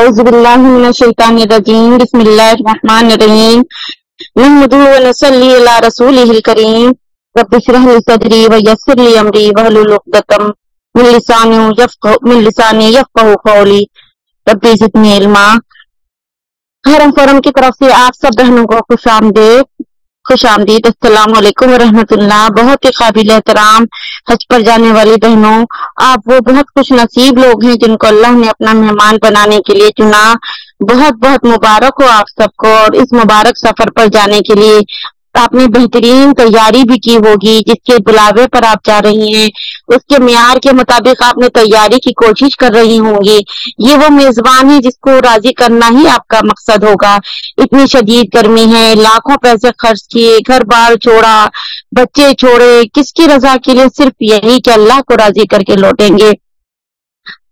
اعوذ باللہ من الشیطان الرجیم بسم اللہ الرحمن الرحیم نحمده ونصلي على رسوله الكريم. رب اشرح لي صدري ويسر لي امري واحلل عقدة من لساني يفقهوا من لساني يفقهوا قولي. رب زدني علما. حرم فورم کی طرف سے آپ سب بہنوں کو خوش آمدید. خوش آمدید۔ السلام علیکم ورحمۃ اللہ۔ بہت ہی قابل احترام حج پر جانے والی بہنوں، آپ وہ بہت خوش نصیب لوگ ہیں جن کو اللہ نے اپنا مہمان بنانے کے لیے چنا۔ بہت بہت مبارک ہو آپ سب کو اور اس مبارک سفر پر جانے کے لیے۔ آپ نے بہترین تیاری بھی کی ہوگی جس کے بلاوے پر آپ جا رہی ہیں۔ اس کے معیار کے مطابق آپ نے تیاری کی کوشش کر رہی ہوں گی۔ یہ وہ میزبان ہے جس کو راضی کرنا ہی آپ کا مقصد ہوگا۔ اتنی شدید گرمی ہے، لاکھوں پیسے خرچ کیے، گھر بار چھوڑا، بچے چھوڑے، کس کی رضا کے لیے صرف یہی کہ اللہ کو راضی کر کے لوٹیں گے؟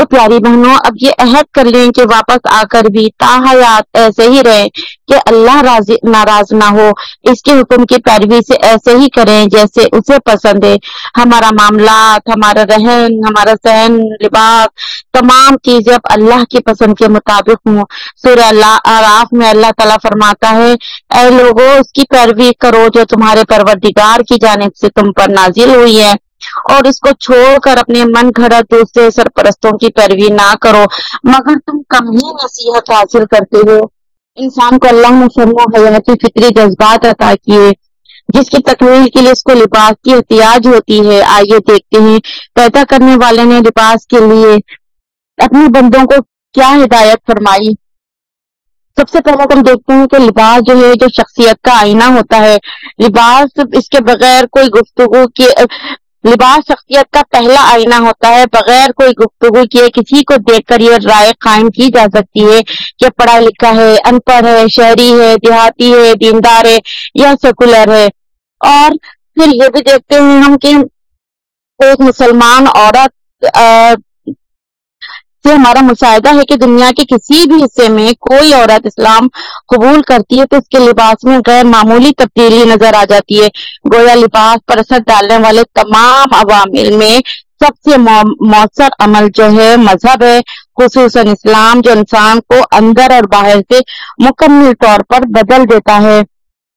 تو پیاری بہنوں، اب یہ عہد کر لیں کہ واپس آ کر بھی تاحیات ایسے ہی رہے کہ اللہ راضی، ناراض نہ ہو۔ اس کے حکم کی پیروی سے ایسے ہی کریں جیسے اسے پسند ہے۔ ہمارا معاملات، ہمارا رہن، ہمارا سہن لباس، تمام چیزیں اب اللہ کی پسند کے مطابق ہوں۔ سورہ اللہ آراف میں اللہ تعالیٰ فرماتا ہے، اے لوگوں اس کی پیروی کرو جو تمہارے پروردگار کی جانب سے تم پر نازل ہوئی ہے۔ اور اس کو چھوڑ کر اپنے من گھڑت دوسرے سرپرستوں کی پیروی نہ کرو۔ مگر تم کم ہی نصیحت حاصل کرتے ہو۔ انسان کو اللہ نے شرم و حیاتی فطری جذبات عطا کیے، جس کی تکمیل کے لیے اس کو لباس کی احتیاج ہوتی ہے۔ آئیے دیکھتے ہیں، پیدا کرنے والے نے لباس کے لیے اپنے بندوں کو کیا ہدایت فرمائی؟ سب سے پہلے ہم دیکھتے ہیں کہ لباس جو ہے، جو شخصیت کا آئینہ ہوتا ہے۔ لباس اس کے بغیر کوئی گفتگو کی لباس شخصیت کا پہلا آئینہ ہوتا ہے۔ بغیر کوئی گفتگو کیے کسی کو دیکھ کر یہ رائے قائم کی جا سکتی ہے کہ پڑھا لکھا ہے ان پڑھ ہے شہری ہے، دیہاتی ہے، دیندار ہے یا سیکولر ہے۔ اور پھر یہ بھی دیکھتے ہیں ہم کہ ایک مسلمان عورت سے ہمارا مشاہدہ ہے کہ دنیا کے کسی بھی حصے میں کوئی عورت اسلام قبول کرتی ہے تو اس کے لباس میں غیر معمولی تبدیلی نظر آ جاتی ہے۔ گویا لباس پر اثر ڈالنے والے تمام عوامل میں سب سے مؤثر عمل جو ہے مذہب ہے، خصوصاً اسلام جو انسان کو اندر اور باہر سے مکمل طور پر بدل دیتا ہے۔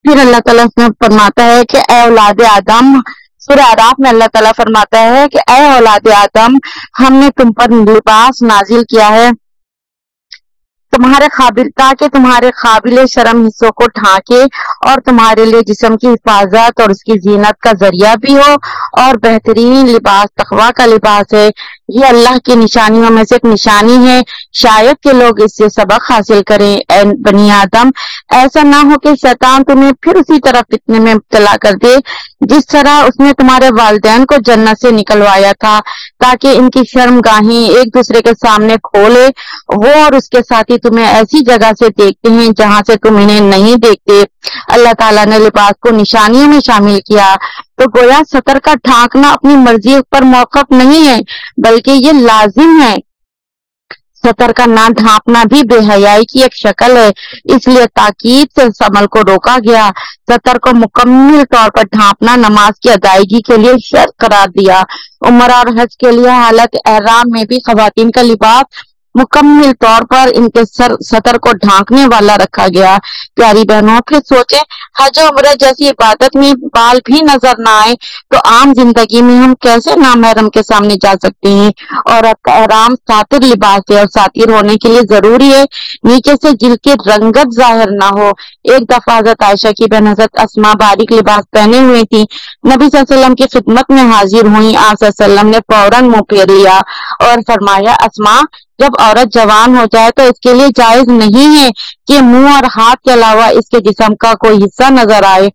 پھر اللہ تعالیٰ فرماتا ہے کہ اے اولاد آدم سورہ عراف میں اللہ تعالیٰ فرماتا ہے کہ اے اولاد آدم، ہم نے تم پر لباس نازل کیا ہے۔ تمہارے قابل، تاکہ تمہارے قابل شرم حصوں کو ڈھانکے اور تمہارے لیے جسم کی حفاظت اور اس کی زینت کا ذریعہ بھی ہو۔ اور بہترین لباس تخوا کا لباس ہے۔ یہ اللہ کی نشانیوں میں سے ایک نشانی ہے۔ شاید کہ لوگ اس سے سبق حاصل کریں۔ اے بنی آدم، ایسا نہ ہو کہ شیطان تمہیں پھر اسی طرح فتنے میں مبتلا کر دے۔ جس طرح اس نے تمہارے والدین کو جنت سے نکلوایا تھا، تاکہ ان کی شرم گاہیں ایک دوسرے کے سامنے کھولے۔ وہ اور اس کے ساتھی تمہیں ایسی جگہ سے دیکھتے ہیں جہاں سے تم انہیں نہیں دیکھتے۔ اللہ تعالیٰ نے لباس کو نشانیوں میں شامل کیا۔ تو گویا سطر کا ڈھانکنا اپنی مرضی پر موقف نہیں ہے، بلکہ یہ لازم ہے۔ سطر کا نہ ڈھانپنا بھی بے حیائی کی ایک شکل ہے، اس لیے تاکید سے اس عمل کو روکا گیا۔ سطر کو مکمل طور پر ڈھانپنا نماز کی ادائیگی کے لیے شرط قرار دیا۔ عمر اور حج کے لیے حالت احرام میں بھی خواتین کا لباس مکمل طور پر ان کے سر سطر کو ڈھانکنے والا رکھا گیا۔ پیاری بہنوں، پھر سوچے حج عمرہ جیسی عبادت میں بال بھی نظر نہ آئے تو عام زندگی میں ہم کیسے نامحرم کے سامنے جا سکتے ہیں؟ اور احرام ساتر لباس ہے اور ساتر ہونے کے لیے ضروری ہے نیچے سے جل کی رنگت ظاہر نہ ہو۔ ایک دفعہ حضرت عائشہ کی بہن حضرت اسما باریک لباس پہنے ہوئے تھی نبی صلی اللہ علیہ وسلم کی خدمت میں حاضر ہوئی آس وسلم نے فوراً منہ پھیر لیا اور فرمایا اسما جب عورت جوان ہو جائے تو اس کے لیے جائز نہیں ہے کہ منہ اور ہاتھ کے علاوہ اس کے جسم کا کوئی حصہ نظر آئے۔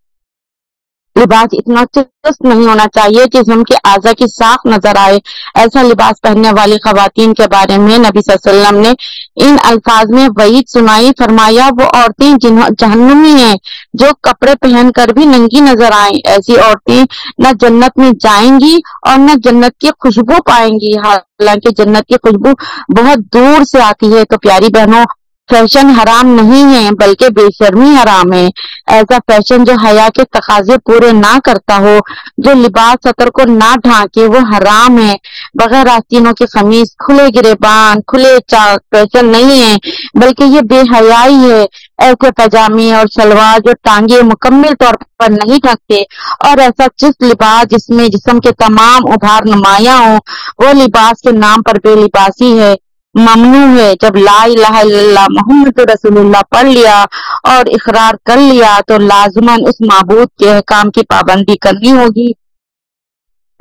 لباس اتنا چست نہیں ہونا چاہیے جسم کے اعضا کی صاف نظر آئے۔ ایسا لباس پہننے والی خواتین کے بارے میں نبی صلی اللہ علیہ وسلم نے ان الفاظ میں وعید سنائی، فرمایا، وہ عورتیں جہنمی ہیں جو کپڑے پہن کر بھی ننگی نظر آئیں۔ ایسی عورتیں نہ جنت میں جائیں گی اور نہ جنت کی خوشبو پائیں گی۔ حالانکہ جنت کی خوشبو بہت دور سے آتی ہے۔ تو پیاری بہنوں فیشن حرام نہیں ہے، بلکہ بے شرمی حرام ہے۔ ایسا فیشن جو حیا کے تقاضے پورے نہ کرتا ہو، جو لباس سطر کو نہ ڈھانکے، وہ حرام ہے۔ بغیر آستینوں کی خمیز کھلے گرے بان کھلے چاک فیشن نہیں ہے، بلکہ یہ بے حیائی ہے۔ ایسے پاجامے اور شلوار جو ٹانگے مکمل طور پر نہیں ڈھکتے اور ایسا جس لباس جس میں جسم کے تمام ابھار نمایاں ہوں، وہ لباس کے نام پر بے لباسی ہے۔ ممنوع ہے۔ جب لا الہ الا اللہ محمد رسول اللہ پڑھ لیا اور اقرار کر لیا تو لازماً اس معبود کے احکام کی پابندی کرنی ہوگی۔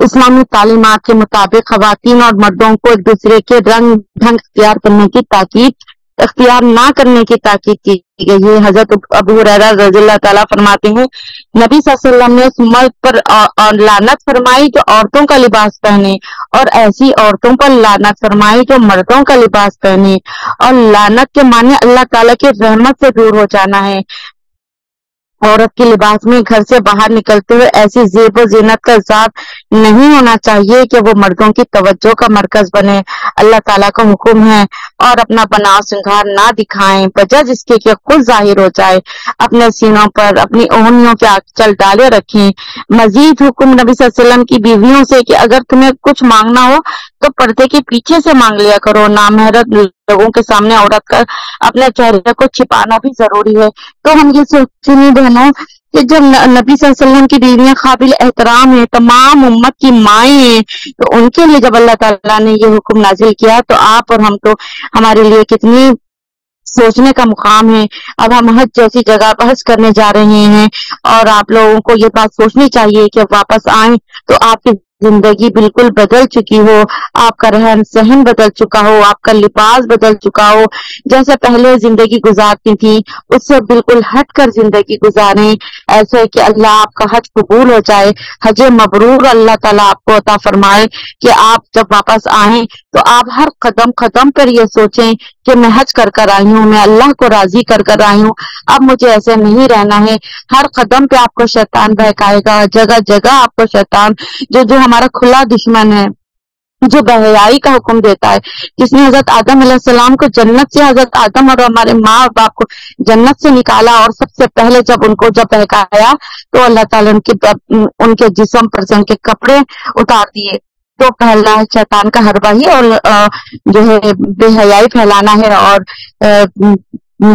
اسلامی تعلیمات کے مطابق خواتین اور مردوں کو ایک دوسرے کے رنگ، ڈھنگ اختیار کرنے کی تاکید اختیار نہ کرنے کی تاکید کی گئی ہے۔ حضرت ابو رضی اللہ تعالیٰ فرماتے ہیں، نبی صلی اللہ علیہ وسلم نے اس مرد پر لانت فرمائی جو عورتوں کا لباس پہنے، اور ایسی عورتوں پر لانت فرمائی جو مردوں کا لباس پہنے۔ اور لانت کے معنی اللہ تعالیٰ کی رحمت سے دور ہو جانا ہے۔ عورت کے لباس میں گھر سے باہر نکلتے ہوئے ایسی زیب و زینت کا ذات نہیں ہونا چاہیے کہ وہ مردوں کی توجہ کا مرکز بنے۔ اللہ تعالیٰ کا حکم ہے اور اپنا بناؤ سنگھار نہ دکھائیں۔ وجہ جس کے کہ خود ظاہر ہو جائے۔ اپنے سینوں پر اپنی اوہنیوں کے چل ڈالے رکھیں۔ مزید حکم نبی صلی اللہ علیہ وسلم کی بیویوں سے کہ اگر تمہیں کچھ مانگنا ہو تو پردے کے پیچھے سے مانگ لیا کرو، نامحرت لوگوں کے سامنے عورت کر اپنے چہرے کو چھپانا بھی ضروری ہے۔ تو ہم یہ سوچیں بہنوں کہ جب نبی صلی اللہ علیہ وسلم کی بیویاں قابل احترام ہیں، تمام امت کی مائیں ہیں، تو ان کے لیے جب اللہ تعالیٰ نے یہ حکم نازل کیا تو آپ اور ہم تو ہمارے لیے کتنی سوچنے کا مقام ہے۔ اب ہم حج جیسی جگہ پر حج کرنے جا رہے ہیں اور آپ لوگوں کو یہ بات سوچنی چاہیے کہ واپس آئیں تو آپ کی زندگی بالکل بدل چکی ہو، آپ کا رہن سہن بدل چکا ہو، آپ کا لباس بدل چکا ہو۔ جیسے پہلے زندگی گزارتی تھی، اس سے بالکل ہٹ کر زندگی گزاریں۔ ایسے کہ اللہ آپ کا حج قبول ہو جائے، حج مبرور اللہ تعالیٰ آپ کو عطا فرمائے کہ آپ جب واپس آئیں تو آپ ہر قدم قدم پر یہ سوچیں کہ میں حج کر کر آئی ہوں، میں اللہ کو راضی کر کر آئی ہوں۔ اب مجھے ایسے نہیں رہنا ہے۔ ہر قدم پہ آپ کو شیطان بہکائے گا، جگہ جگہ آپ کو شیطان، جو جو ہمارا کھلا دشمن ہے، جو بحیائی کا حکم دیتا ہے۔ جس نے حضرت آدم علیہ السلام کو جنت سے، حضرت آدم اور ہمارے ماں اور باپ کو جنت سے نکالا اور سب سے پہلے جب ان کو جب بہکایا تو اللہ تعالیٰ ان کے ان کے جسم پر سے ان کے کپڑے اتار دیے۔ تو پہلا شیطان کا حربہ ہی اور جو ہے بے حیائی پھیلانا ہے اور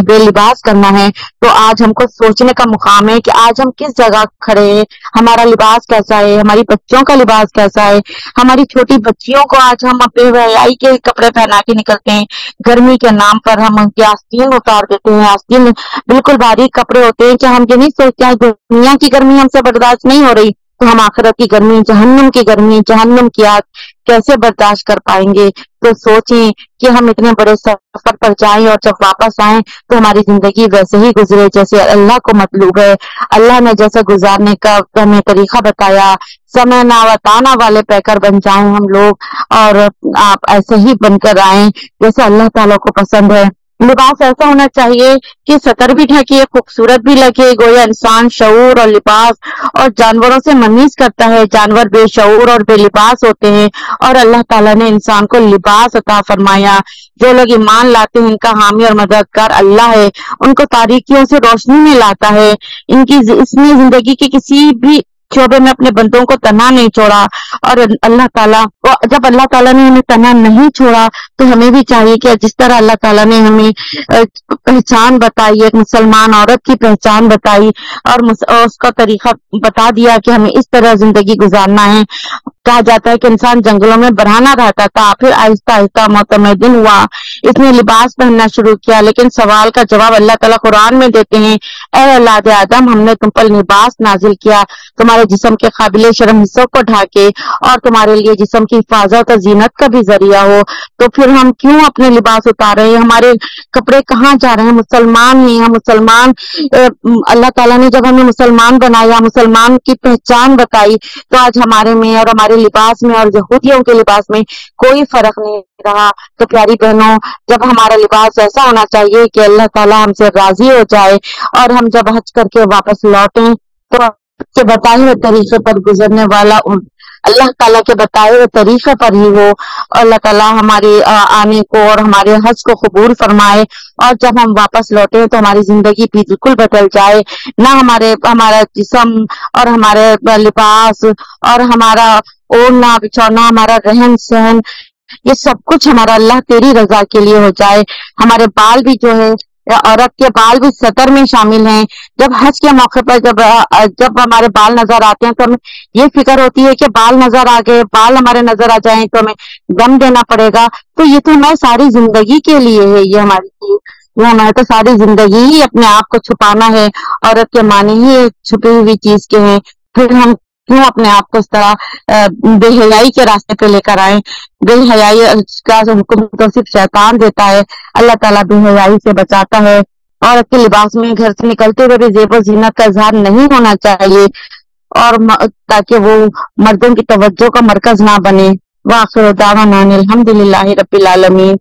بے لباس کرنا ہے۔ تو آج ہم کو سوچنے کا مقام ہے کہ آج ہم کس جگہ کھڑے ہیں؟ ہمارا لباس کیسا ہے؟ ہماری بچوں کا لباس کیسا ہے؟ ہماری چھوٹی بچیوں کو آج ہم بے حیائی کے کپڑے پہنا کے نکلتے ہیں۔ گرمی کے نام پر ہم ان کی آستین اتار دیتے ہیں۔ آستین بالکل باریک کپڑے ہوتے ہیں کہ ہم یہ نہیں سوچتے ہیں دنیا کی گرمی ہم سے برداشت نہیں ہو رہی۔ تو ہم آخرت کی گرمی، جہنم کی گرمی، جہنم کی آگ کیسے برداشت کر پائیں گے؟ تو سوچیں کہ ہم اتنے بڑے سفر پر جائیں اور جب واپس آئیں تو ہماری زندگی ویسے ہی گزرے جیسے اللہ کو مطلوب ہے۔ اللہ نے جیسے گزارنے کا ہمیں طریقہ بتایا، سمے ناوتانا والے پیکر بن جائیں ہم لوگ اور آپ ایسے ہی بن کر آئیں جیسے اللہ تعالیٰ کو پسند ہے۔ لباس ایسا ہونا چاہیے کہ سطر بھی ڈھکے خوبصورت بھی لگے، گویا انسان شعور اور لباس اور جانوروں سے منیز کرتا ہے۔ جانور بے شعور اور بے لباس ہوتے ہیں اور اللہ تعالیٰ نے انسان کو لباس عطا فرمایا۔ جو لوگ ایمان لاتے ہیں، ان کا حامی اور مددگار اللہ ہے۔ ان کو تاریخیوں سے روشنی میں لاتا ہے۔ ان کی اس میں زندگی کی کسی بھی شعبے میں اپنے بندوں کو تنہا نہیں چھوڑا اور اللہ تعالیٰ جب اللہ تعالیٰ نے ہمیں تنہا نہیں چھوڑا تو ہمیں بھی چاہیے کہ جس طرح اللہ تعالیٰ نے ہمیں پہچان بتائی، ایک مسلمان عورت کی پہچان بتائی اور اس کا طریقہ بتا دیا کہ ہمیں اس طرح زندگی گزارنا ہے۔ کہا جاتا ہے کہ انسان جنگلوں میں بڑھانا رہتا تھا، پھر آہستہ آہستہ موتم دن ہوا۔ اس نے لباس پہننا شروع کیا، لیکن سوال کا جواب اللہ تعالیٰ قرآن میں دیتے ہیں، اے اللہ آدم، ہم نے تم پر لباس نازل کیا، تمہارے جسم کے قابل شرم حصوں کو ڈھاکے اور تمہارے لیے جسم کی حفاظت اور زینت کا بھی ذریعہ ہو۔ تو پھر ہم کیوں اپنے لباس اتار رہے ہیں ہمارے کپڑے کہاں جا رہے ہیں؟ مسلمان ہی ہم مسلمان اللہ تعالیٰ نے جب ہمیں مسلمان بنایا، مسلمان کی پہچان بتائی، تو آج ہمارے میں اور ہمارے لباس میں اور یہودیوں کے لباس میں کوئی فرق نہیں رہا۔ تو پیاری بہنوں، جب ہمارا لباس ایسا ہونا چاہیے کہ اللہ تعالیٰ ہم سے راضی ہو جائے اور ہم جب حج کر کے واپس لوٹیں، تو بتائے ہوئے طریقے پر گزرنے والا اللہ تعالیٰ کے بتائے ہوئے طریقے پر ہی ہو اللہ تعالیٰ ہماری آنے کو اور ہمارے حج کو قبول فرمائے۔ اور جب ہم واپس لوٹے تو ہماری زندگی بھی بالکل بدل جائے۔ نہ ہمارے، ہمارا جسم اور ہمارے لباس اور ہمارا اوڑھنا بچھونا ہمارا رہن سہن، یہ سب کچھ ہمارا اللہ تیری رضا کے لیے ہو جائے۔ ہمارے بال بھی جو ہے عورت کے بال بھی سطر میں شامل ہیں۔ جب حج کے موقع پر جب جب ہمارے بال نظر آتے ہیں تو ہمیں یہ فکر ہوتی ہے کہ بال نظر آ گئے، بال ہمارے نظر آ جائیں تو ہمیں دم دینا پڑے گا۔ تو یہ تو ہمارے ساری زندگی کے لیے ہے، یہ ہماری چیز یہ ہمارے تو ساری زندگی ہی اپنے آپ کو چھپانا ہے، عورت کے معنی ہی چھپی ہوئی چیز کے ہیں۔ پھر ہم کیوں اپنے آپ کو اس طرح بے حیائی کے راستے پہ لے کر آئے؟ بے حیائی کا حکم تو صرف شیطان دیتا ہے۔ اللہ تعالیٰ بے حیائی سے بچاتا ہے۔ اور کے لباس میں گھر سے نکلتے ہوئے بھی زیب و زینت کا اظہار نہیں ہونا چاہیے۔ اور تاکہ وہ مردوں کی توجہ کا مرکز نہ بنے۔ واخر دعوانا الحمد للہ رب العالمین۔